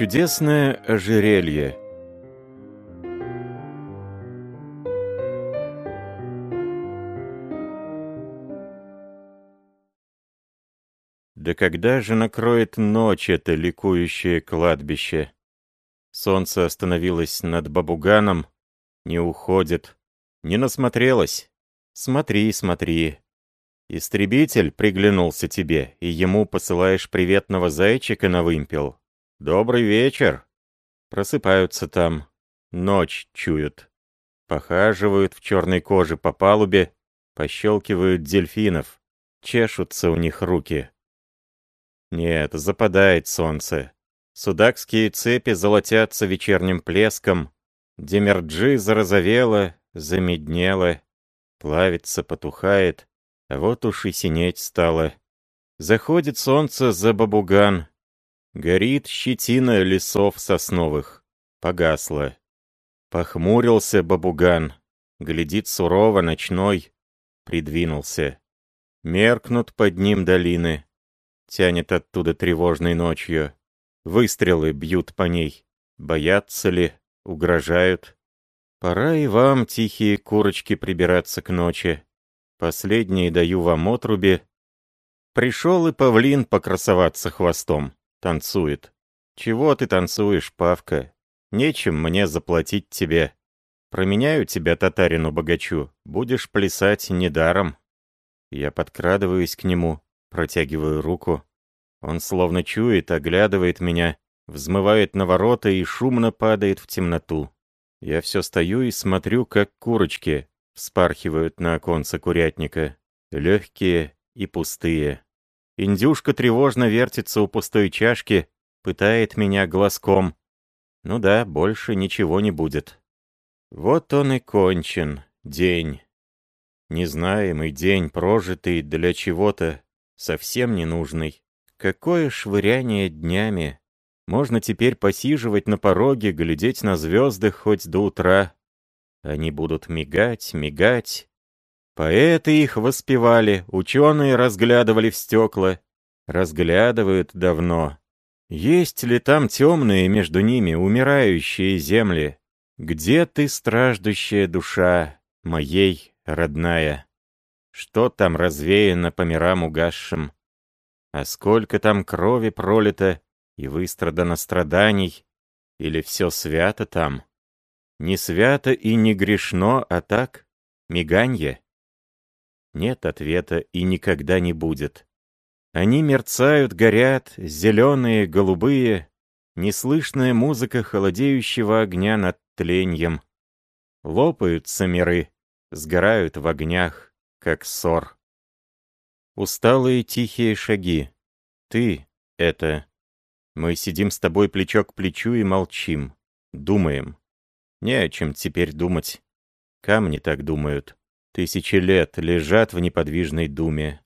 Чудесное ожерелье Да когда же накроет ночь это ликующее кладбище? Солнце остановилось над Бабуганом, не уходит, не насмотрелось. Смотри, смотри. Истребитель приглянулся тебе, и ему посылаешь приветного зайчика на вымпел. Добрый вечер. Просыпаются там, ночь чуют. Похаживают в черной коже по палубе, пощелкивают дельфинов, чешутся у них руки. Нет, западает солнце. Судакские цепи золотятся вечерним плеском. Демерджи зарозовела, замеднела, плавится, потухает. А вот уж и синеть стало. Заходит солнце за бабуган. Горит щетина лесов сосновых. Погасла. Похмурился бабуган. Глядит сурово ночной. Придвинулся. Меркнут под ним долины тянет оттуда тревожной ночью. Выстрелы бьют по ней. Боятся ли? Угрожают? Пора и вам, тихие курочки, прибираться к ночи. Последние даю вам отруби. Пришел и павлин покрасоваться хвостом. Танцует. Чего ты танцуешь, Павка? Нечем мне заплатить тебе. Променяю тебя татарину-богачу. Будешь плясать недаром. Я подкрадываюсь к нему. Протягиваю руку. Он словно чует, оглядывает меня, взмывает на ворота и шумно падает в темноту. Я все стою и смотрю, как курочки вспархивают на оконце курятника. Легкие и пустые. Индюшка тревожно вертится у пустой чашки, пытает меня глазком. Ну да, больше ничего не будет. Вот он и кончен, день. Незнаемый день, прожитый для чего-то, совсем ненужный. Какое швыряние днями! Можно теперь посиживать на пороге, глядеть на звезды хоть до утра. Они будут мигать, мигать. Поэты их воспевали, ученые разглядывали в стекла. Разглядывают давно. Есть ли там темные между ними умирающие земли? Где ты, страждущая душа, моей родная? Что там развеяно по мирам угасшим? А сколько там крови пролито и выстрадано страданий? Или все свято там? Не свято и не грешно, а так, миганье? Нет ответа и никогда не будет. Они мерцают, горят, зеленые, голубые, неслышная музыка холодеющего огня над тленьем. Лопаются миры, сгорают в огнях как ссор. Усталые тихие шаги. Ты — это... Мы сидим с тобой плечо к плечу и молчим. Думаем. Не о чем теперь думать. Камни так думают. Тысячи лет лежат в неподвижной думе.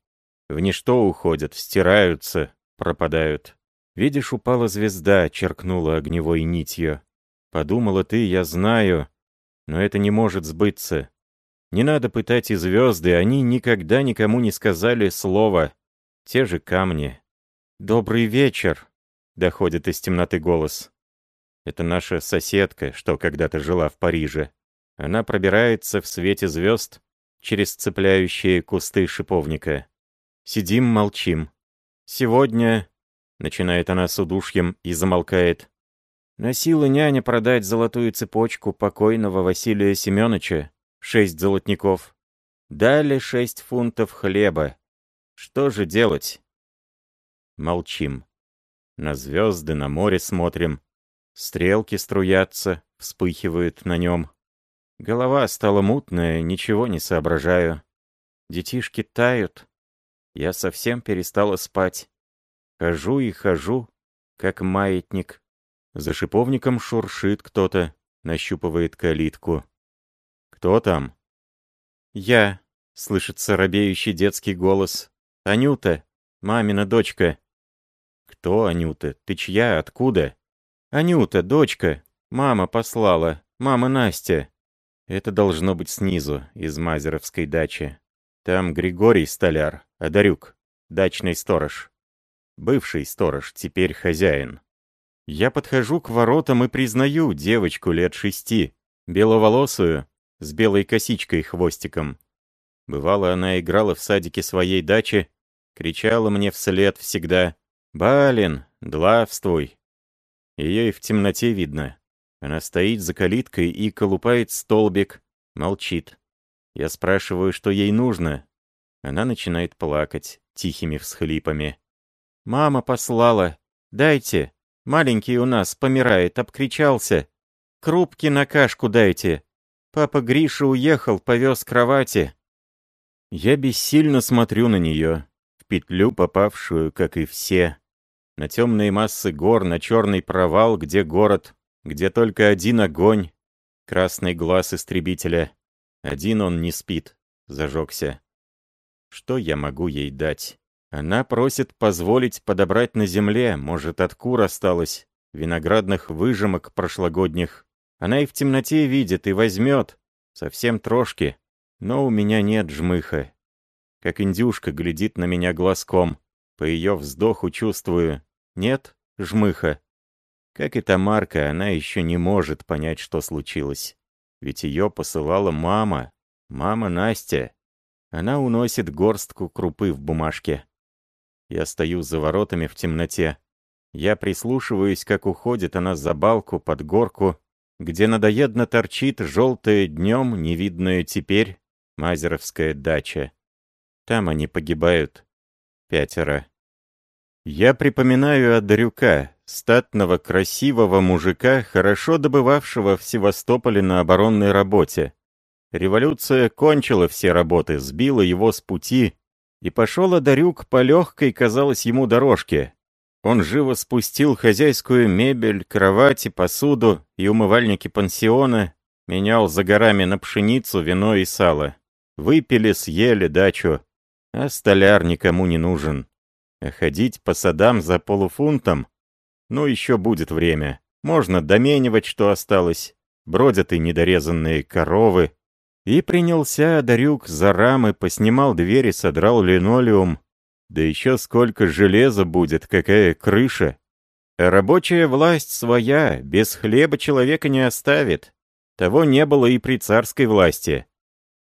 В ничто уходят, стираются, пропадают. Видишь, упала звезда, черкнула огневой нитью. Подумала ты, я знаю, но это не может сбыться. Не надо пытать и звезды, они никогда никому не сказали слова. Те же камни. «Добрый вечер!» — доходит из темноты голос. Это наша соседка, что когда-то жила в Париже. Она пробирается в свете звезд через цепляющие кусты шиповника. Сидим, молчим. «Сегодня...» — начинает она с удушьем и замолкает. Носила няня продать золотую цепочку покойного Василия Семеновича шесть золотников. Дали шесть фунтов хлеба. Что же делать? Молчим. На звезды, на море смотрим. Стрелки струятся, вспыхивают на нем. Голова стала мутная, ничего не соображаю. Детишки тают. Я совсем перестала спать. Хожу и хожу, как маятник. За шиповником шуршит кто-то, нащупывает калитку. «Кто там?» «Я», — слышится робеющий детский голос. «Анюта, мамина дочка». «Кто Анюта? Ты чья? Откуда?» «Анюта, дочка. Мама послала. Мама Настя». Это должно быть снизу, из Мазеровской дачи. Там Григорий Столяр, Одарюк, дачный сторож. Бывший сторож, теперь хозяин. Я подхожу к воротам и признаю девочку лет шести, беловолосую, с белой косичкой хвостиком. Бывало, она играла в садике своей дачи, кричала мне вслед всегда «Балин, длавствуй!». Ее и в темноте видно. Она стоит за калиткой и колупает столбик, молчит. Я спрашиваю, что ей нужно. Она начинает плакать тихими всхлипами. «Мама послала. Дайте. Маленький у нас помирает, обкричался. Крупки на кашку дайте. Папа Гриша уехал, повез кровати». Я бессильно смотрю на нее, в петлю попавшую, как и все. На темные массы гор, на черный провал, где город, где только один огонь, красный глаз истребителя. Один он не спит, зажегся. Что я могу ей дать? Она просит позволить подобрать на земле, может, от кур осталось, виноградных выжимок прошлогодних. Она и в темноте видит, и возьмет, совсем трошки. Но у меня нет жмыха. Как индюшка глядит на меня глазком. По ее вздоху чувствую. Нет жмыха. Как и Тамарка, она еще не может понять, что случилось. Ведь ее посылала мама. Мама Настя. Она уносит горстку крупы в бумажке. Я стою за воротами в темноте. Я прислушиваюсь, как уходит она за балку под горку, где надоедно торчит желтая днем, невидная теперь, Мазеровская дача. Там они погибают. Пятеро. Я припоминаю Одарюка, статного, красивого мужика, хорошо добывавшего в Севастополе на оборонной работе. Революция кончила все работы, сбила его с пути, и пошел Одарюк по легкой, казалось ему, дорожке. Он живо спустил хозяйскую мебель, кровати, посуду и умывальники пансиона, менял за горами на пшеницу, вино и сало. Выпили, съели дачу, а столяр никому не нужен. А ходить по садам за полуфунтом? Ну, еще будет время. Можно доменивать, что осталось. Бродят и недорезанные коровы, и принялся Одарюк за рамы, поснимал двери, содрал линолеум. Да еще сколько железа будет, какая крыша. рабочая власть своя, без хлеба человека не оставит. Того не было и при царской власти.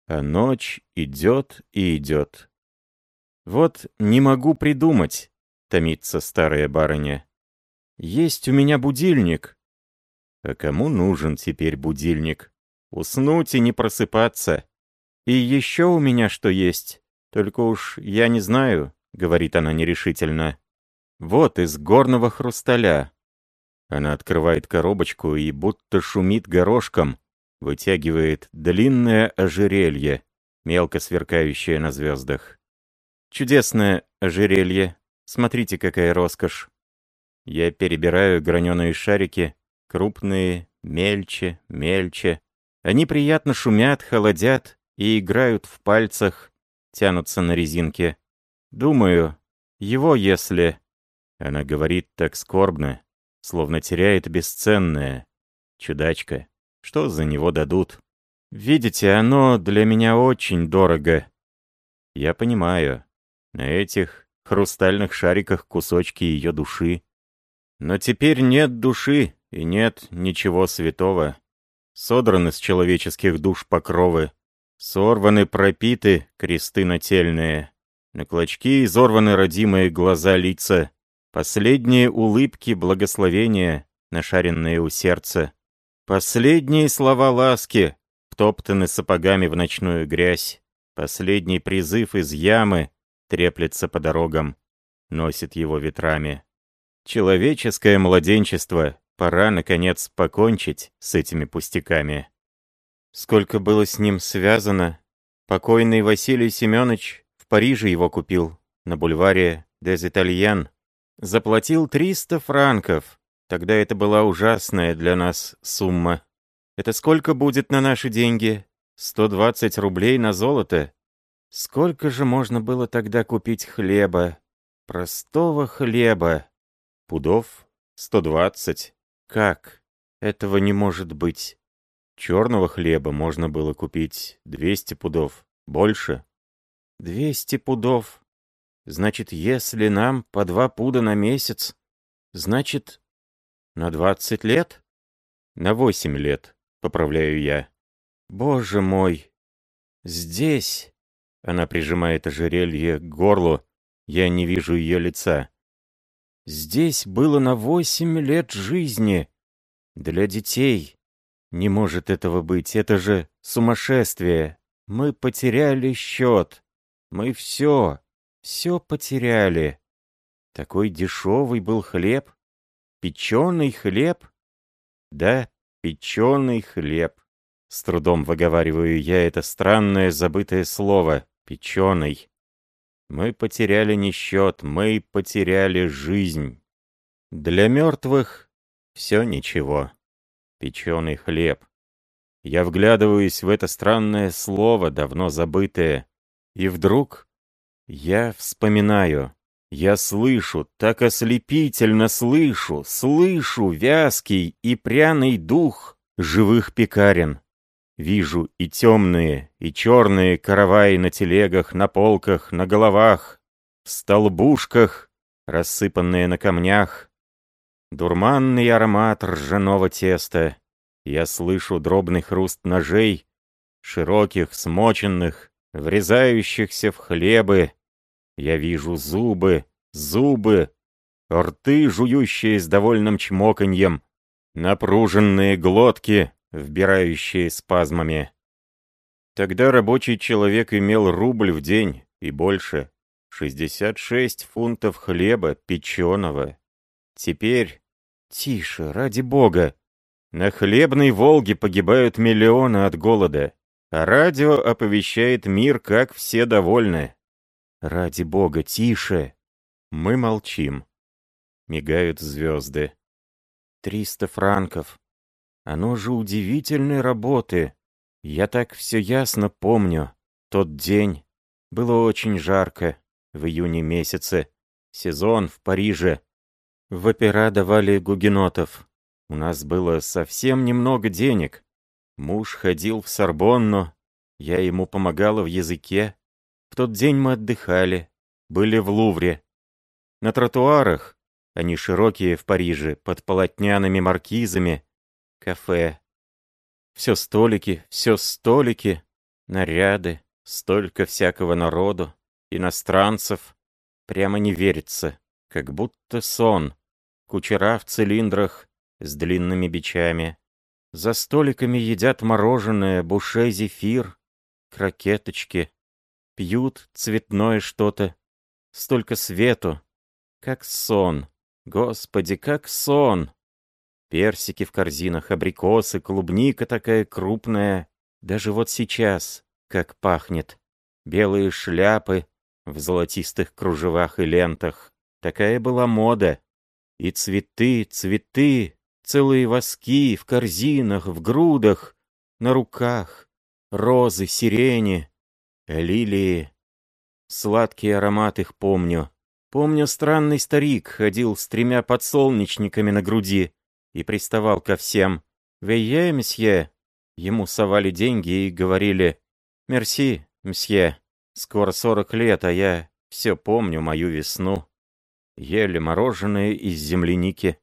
А ночь идет и идет. Вот не могу придумать, томится старая барыня. Есть у меня будильник. А кому нужен теперь будильник? Уснуть и не просыпаться. И еще у меня что есть. Только уж я не знаю, — говорит она нерешительно. Вот из горного хрусталя. Она открывает коробочку и будто шумит горошком, вытягивает длинное ожерелье, мелко сверкающее на звездах. Чудесное ожерелье. Смотрите, какая роскошь. Я перебираю граненые шарики, крупные, мельче, мельче. Они приятно шумят, холодят и играют в пальцах, тянутся на резинке. Думаю, его если... Она говорит так скорбно, словно теряет бесценное. Чудачка, что за него дадут? Видите, оно для меня очень дорого. Я понимаю. На этих хрустальных шариках кусочки ее души. Но теперь нет души и нет ничего святого. Содраны с человеческих душ покровы, сорваны пропиты кресты нательные, на клочки изорваны родимые глаза лица, последние улыбки благословения, нашаренные у сердца, последние слова ласки, втоптаны сапогами в ночную грязь, последний призыв из ямы треплется по дорогам, носит его ветрами. Человеческое младенчество Пора, наконец, покончить с этими пустяками. Сколько было с ним связано. Покойный Василий Семенович в Париже его купил, на бульваре Дез Итальян. Заплатил 300 франков. Тогда это была ужасная для нас сумма. Это сколько будет на наши деньги? 120 рублей на золото? Сколько же можно было тогда купить хлеба? Простого хлеба. Пудов? 120. Как? Этого не может быть. Черного хлеба можно было купить 200 пудов. Больше? 200 пудов. Значит, если нам по два пуда на месяц, значит... На двадцать лет? На восемь лет, поправляю я. Боже мой! Здесь... Она прижимает ожерелье к горлу. Я не вижу ее лица. Здесь было на восемь лет жизни. Для детей. Не может этого быть. Это же сумасшествие. Мы потеряли счет. Мы все, все потеряли. Такой дешевый был хлеб. Печеный хлеб. Да, печеный хлеб. С трудом выговариваю я это странное забытое слово. Печеный. Мы потеряли не счет, мы потеряли жизнь. Для мертвых все ничего. Печеный хлеб. Я вглядываюсь в это странное слово, давно забытое. И вдруг я вспоминаю. Я слышу, так ослепительно слышу, слышу вязкий и пряный дух живых пекарен. Вижу и темные, и черные караваи на телегах, на полках, на головах, в столбушках, рассыпанные на камнях. Дурманный аромат ржаного теста. Я слышу дробный хруст ножей, широких, смоченных, врезающихся в хлебы. Я вижу зубы, зубы, рты, жующие с довольным чмоканьем, напруженные глотки, вбирающие спазмами. Тогда рабочий человек имел рубль в день и больше. 66 фунтов хлеба печеного. Теперь... Тише, ради бога. На хлебной Волге погибают миллионы от голода, а радио оповещает мир, как все довольны. Ради бога, тише. Мы молчим. Мигают звезды. Триста франков. Оно же удивительной работы. Я так все ясно помню. Тот день. Было очень жарко. В июне месяце. Сезон в Париже. В опера давали гугенотов. У нас было совсем немного денег. Муж ходил в Сорбонну. Я ему помогала в языке. В тот день мы отдыхали. Были в Лувре. На тротуарах, они широкие в Париже, под полотняными маркизами, кафе. Все столики, все столики, наряды, столько всякого народу, иностранцев. Прямо не верится, как будто сон. Кучера в цилиндрах с длинными бичами. За столиками едят мороженое, буше зефир, крокеточки. Пьют цветное что-то. Столько свету. Как сон. Господи, как сон. Персики в корзинах, абрикосы, клубника такая крупная. Даже вот сейчас, как пахнет. Белые шляпы в золотистых кружевах и лентах. Такая была мода. И цветы, цветы, целые воски в корзинах, в грудах, на руках. Розы, сирени, лилии. Сладкий аромат их помню. Помню, странный старик ходил с тремя подсолнечниками на груди и приставал ко всем. «Вейе, мсье!» Ему совали деньги и говорили «Мерси, мсье, скоро сорок лет, а я все помню мою весну». Ели мороженое из земляники,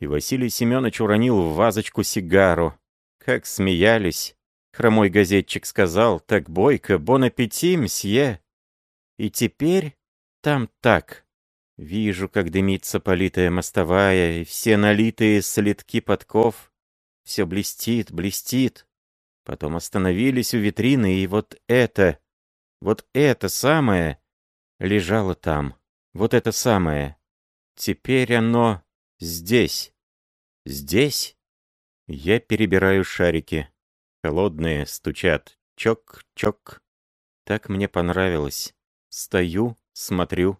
и Василий Семенович уронил в вазочку сигару. Как смеялись. Хромой газетчик сказал, так бойко, бон аппетит, мсье. И теперь там так. Вижу, как дымится политая мостовая, и все налитые следки подков. Все блестит, блестит. Потом остановились у витрины, и вот это, вот это самое лежало там. Вот это самое. Теперь оно здесь. Здесь? Я перебираю шарики. Холодные, стучат. Чок-чок. Так мне понравилось. Стою, смотрю.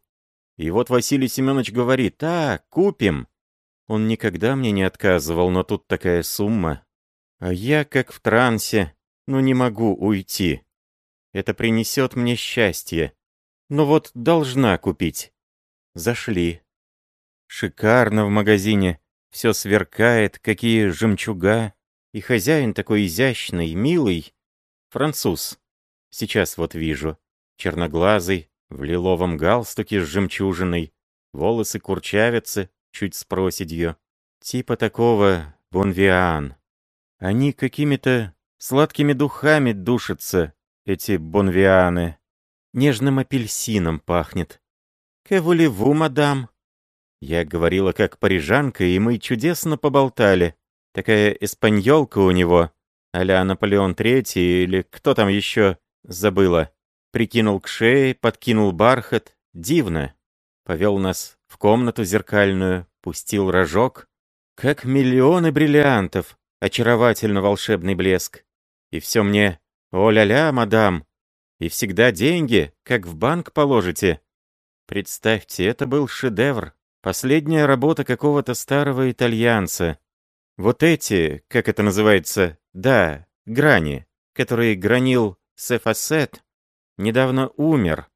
И вот Василий Семенович говорит, «А, купим!» Он никогда мне не отказывал, но тут такая сумма. А я, как в трансе, ну не могу уйти. Это принесет мне счастье. Но вот должна купить. Зашли. Шикарно в магазине. Все сверкает, какие жемчуга. И хозяин такой изящный, милый. Француз. Сейчас вот вижу. Черноглазый, в лиловом галстуке с жемчужиной, волосы курчавятся, чуть с проседью. Типа такого бонвиан. Они какими-то сладкими духами душатся, эти бонвианы. Нежным апельсином пахнет. «Кевулеву, мадам?» Я говорила как парижанка, и мы чудесно поболтали. Такая эспаньолка у него, а-ля Наполеон Третий или кто там еще, забыла. Прикинул к шее, подкинул бархат. Дивно. Повел нас в комнату зеркальную, пустил рожок. Как миллионы бриллиантов, очаровательно волшебный блеск. И все мне «О-ля-ля, мадам!» И всегда деньги, как в банк положите. Представьте, это был шедевр. Последняя работа какого-то старого итальянца. Вот эти, как это называется, да, грани, которые гранил Сефасет, недавно умер.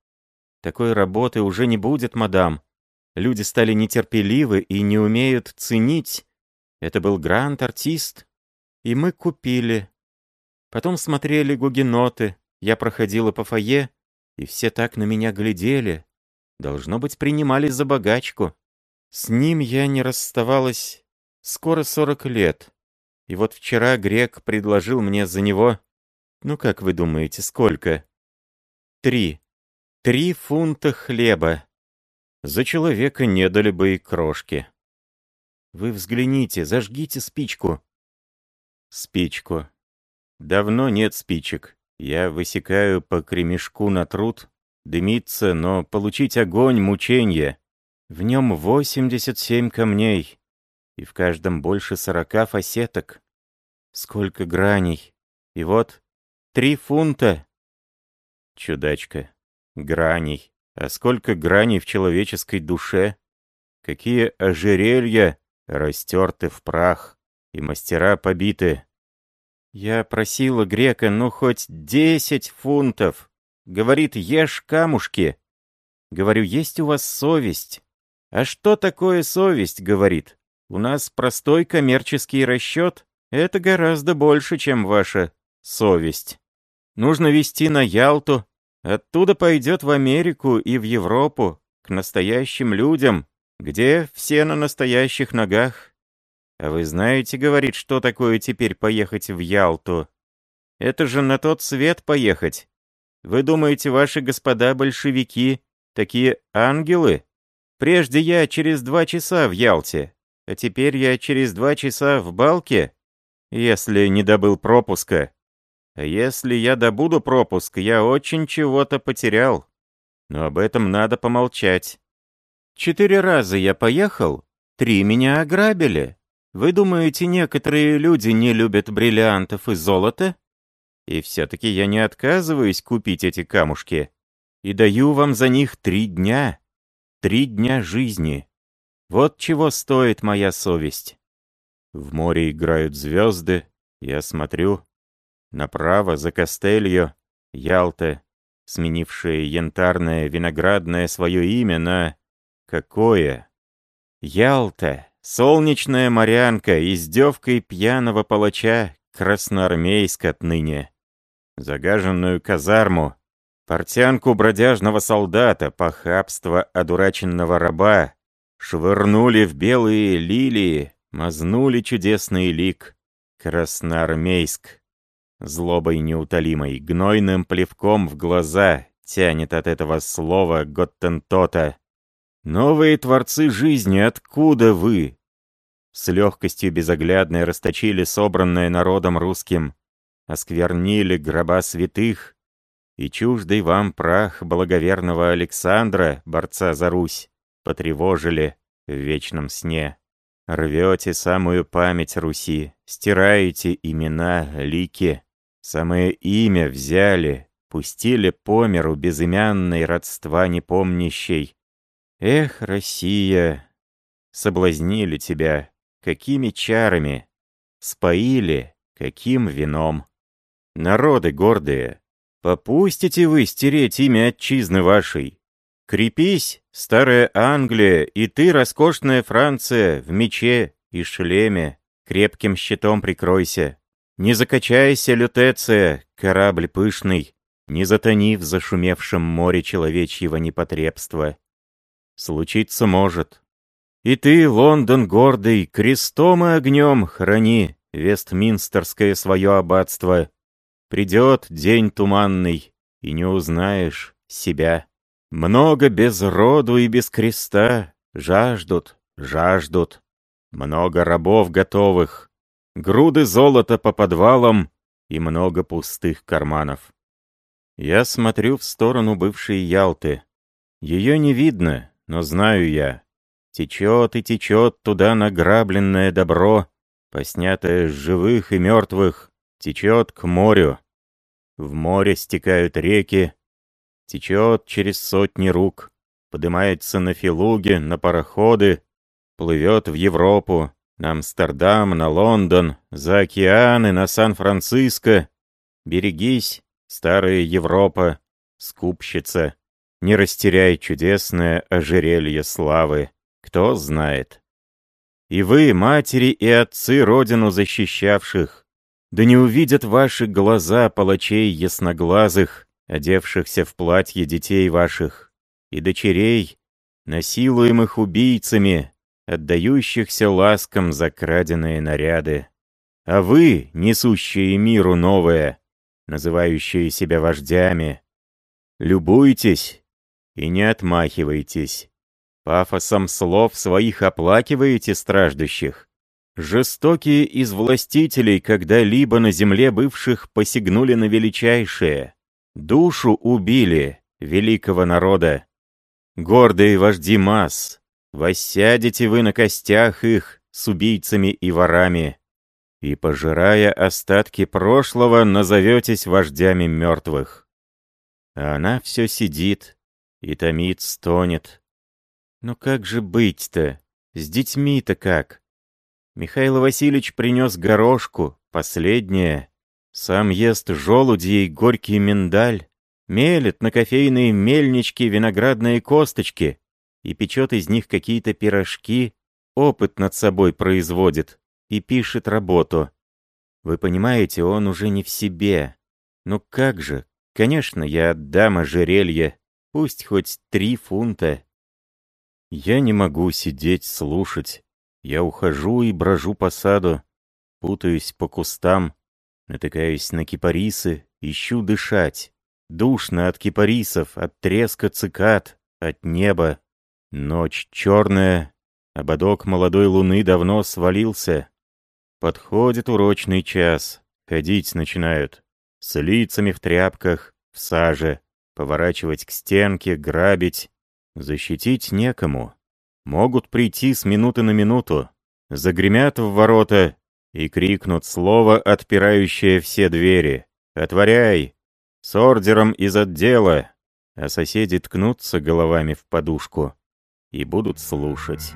Такой работы уже не будет, мадам. Люди стали нетерпеливы и не умеют ценить. Это был грант-артист. И мы купили. Потом смотрели гугеноты. Я проходила по фойе, и все так на меня глядели. Должно быть, принимали за богачку. С ним я не расставалась скоро сорок лет. И вот вчера грек предложил мне за него... Ну, как вы думаете, сколько? Три. Три фунта хлеба. За человека не дали бы и крошки. Вы взгляните, зажгите спичку. Спичку. Давно нет спичек. Я высекаю по кремешку на труд. Дымится, но получить огонь — мученье. В нем 87 камней, и в каждом больше 40 фасеток. Сколько граней. И вот три фунта. Чудачка. Граней. А сколько граней в человеческой душе? Какие ожерелья растерты в прах, и мастера побиты. Я просила грека, ну хоть десять фунтов. Говорит, ешь камушки. Говорю, есть у вас совесть? «А что такое совесть?» — говорит. «У нас простой коммерческий расчет. Это гораздо больше, чем ваша совесть. Нужно вести на Ялту. Оттуда пойдет в Америку и в Европу, к настоящим людям, где все на настоящих ногах. А вы знаете, говорит, что такое теперь поехать в Ялту? Это же на тот свет поехать. Вы думаете, ваши господа большевики такие ангелы?» Прежде я через два часа в Ялте, а теперь я через два часа в Балке, если не добыл пропуска. Если я добуду пропуск, я очень чего-то потерял. Но об этом надо помолчать. Четыре раза я поехал, три меня ограбили. Вы думаете, некоторые люди не любят бриллиантов и золота? И все-таки я не отказываюсь купить эти камушки. И даю вам за них три дня. Три дня жизни. Вот чего стоит моя совесть. В море играют звезды, я смотрю. Направо, за Костельо, Ялта, сменившая янтарное виноградное свое имя на... Какое? Ялта, солнечная морянка, издевкой пьяного палача, красноармейск отныне. Загаженную казарму, Портянку бродяжного солдата, похабство одураченного раба, швырнули в белые лилии, мазнули чудесный лик. Красноармейск. Злобой неутолимой, гнойным плевком в глаза тянет от этого слова Готтентота. Новые творцы жизни, откуда вы? С легкостью безоглядной расточили собранное народом русским, осквернили гроба святых, и чуждый вам прах благоверного Александра, борца за Русь, потревожили в вечном сне. Рвете самую память Руси, стираете имена, лики, самое имя взяли, пустили по миру безымянной родства непомнящей. Эх, Россия, соблазнили тебя, какими чарами, споили, каким вином. Народы гордые, Попустите вы стереть имя отчизны вашей. Крепись, старая Англия, и ты, роскошная Франция, в мече и шлеме, крепким щитом прикройся. Не закачайся, лютеция, корабль пышный, не затони в зашумевшем море человечьего непотребства. Случиться может. И ты, Лондон гордый, крестом и огнем храни Вестминстерское свое аббатство. Придет день туманный, и не узнаешь себя. Много без роду и без креста жаждут, жаждут. Много рабов готовых, груды золота по подвалам и много пустых карманов. Я смотрю в сторону бывшей Ялты. Ее не видно, но знаю я. Течет и течет туда награбленное добро, поснятое с живых и мертвых, течет к морю. В море стекают реки, течет через сотни рук, поднимается на филуги, на пароходы, плывет в Европу, на Амстердам, на Лондон, за океаны, на Сан-Франциско. Берегись, старая Европа, скупщица, не растеряй чудесное ожерелье славы, кто знает. И вы, матери и отцы, родину защищавших, да не увидят ваши глаза палачей ясноглазых, одевшихся в платье детей ваших, и дочерей, насилуемых убийцами, отдающихся ласкам за краденные наряды. А вы, несущие миру новое, называющие себя вождями, любуйтесь и не отмахивайтесь. Пафосом слов своих оплакиваете страждущих. Жестокие из властителей, когда-либо на земле бывших посягнули на величайшее. Душу убили великого народа. Гордые вожди масс, воссядете вы на костях их с убийцами и ворами, и, пожирая остатки прошлого, назоветесь вождями мертвых. А она все сидит и томит, стонет. Но как же быть-то? С детьми-то как? Михаил Васильевич принес горошку, последнее, сам ест желудей горький миндаль, мелет на кофейные мельнички виноградные косточки и печет из них какие-то пирожки, опыт над собой производит и пишет работу. Вы понимаете, он уже не в себе. Ну как же? Конечно, я отдам ожерелье, пусть хоть три фунта. Я не могу сидеть слушать. Я ухожу и брожу по саду, путаюсь по кустам, Натыкаюсь на кипарисы, ищу дышать. Душно от кипарисов, от треска цикад, от неба. Ночь черная, ободок молодой луны давно свалился. Подходит урочный час, ходить начинают. С лицами в тряпках, в саже, поворачивать к стенке, грабить. Защитить некому. Могут прийти с минуты на минуту. Загремят в ворота, и крикнут слово, отпирающее все двери. «Отворяй! С ордером из отдела!» А соседи ткнутся головами в подушку и будут слушать.